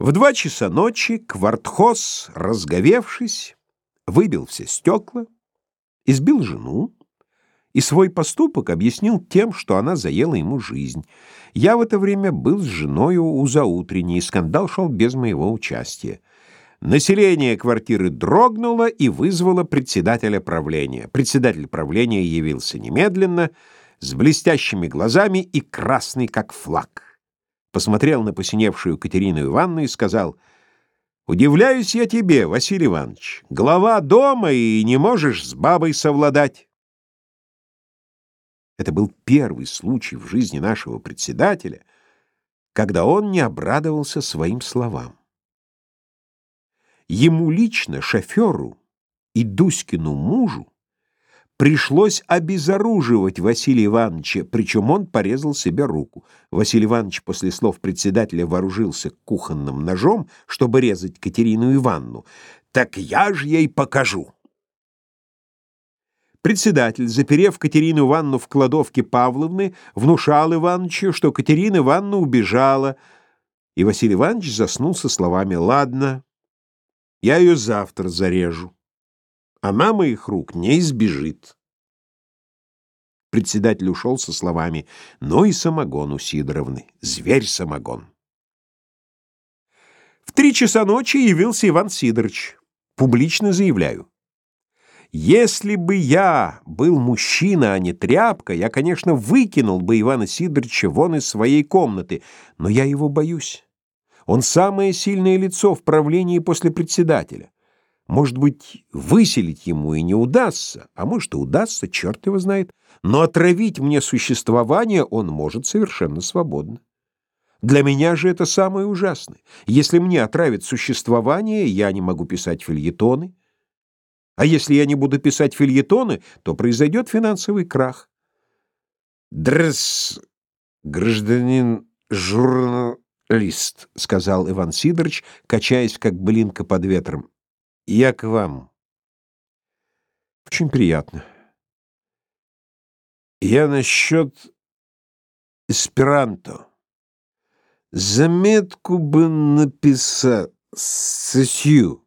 В два часа ночи Квартхос, разговевшись, выбил все стекла, избил жену и свой поступок объяснил тем, что она заела ему жизнь. Я в это время был с женою у заутренней, и скандал шел без моего участия. Население квартиры дрогнуло и вызвало председателя правления. Председатель правления явился немедленно, с блестящими глазами и красный как флаг посмотрел на посиневшую Катерину Ивановну и сказал, «Удивляюсь я тебе, Василий Иванович, глава дома и не можешь с бабой совладать». Это был первый случай в жизни нашего председателя, когда он не обрадовался своим словам. Ему лично, шоферу и Дуськину мужу, Пришлось обезоруживать Василия Ивановича, причем он порезал себе руку. Василий Иванович после слов председателя вооружился кухонным ножом, чтобы резать Катерину Ивановну. «Так я же ей покажу!» Председатель, заперев Катерину Ивановну в кладовке Павловны, внушал Ивановичу, что Катерина Ивановна убежала, и Василий Иванович заснул со словами «Ладно, я ее завтра зарежу». Она моих рук не избежит. Председатель ушел со словами «Ну и самогон у Сидоровны, зверь-самогон». В три часа ночи явился Иван Сидорович. Публично заявляю. Если бы я был мужчина, а не тряпка, я, конечно, выкинул бы Ивана Сидоровича вон из своей комнаты, но я его боюсь. Он самое сильное лицо в правлении после председателя. Может быть, выселить ему и не удастся, а может и удастся, черт его знает. Но отравить мне существование он может совершенно свободно. Для меня же это самое ужасное. Если мне отравят существование, я не могу писать фильетоны. А если я не буду писать фильетоны, то произойдет финансовый крах. Дрс, гражданин журналист, сказал Иван Сидорович, качаясь как блинка под ветром. Я к вам. Очень приятно. Я насчет эсперанто. Заметку бы написать сысью.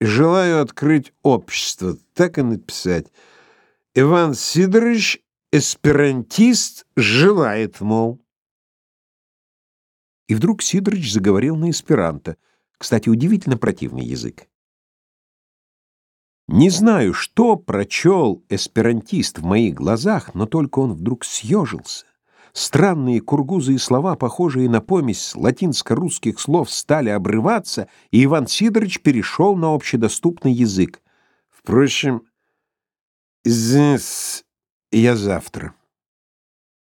Желаю открыть общество. Так и написать. Иван Сидорович, эсперантист, желает, мол. И вдруг Сидорович заговорил на эсперанто. Кстати, удивительно противный язык. Не знаю, что прочел эсперантист в моих глазах, но только он вдруг съежился. Странные кургузы и слова, похожие на помесь латинско-русских слов, стали обрываться, и Иван Сидорович перешел на общедоступный язык. Впрочем, здесь я завтра.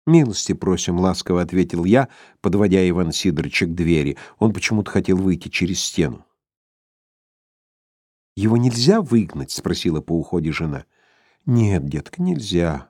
«Милости просим», — ласково ответил я, подводя Ивана Сидоровича к двери. Он почему-то хотел выйти через стену. Его нельзя выгнать, спросила по уходе жена. Нет, детка, нельзя.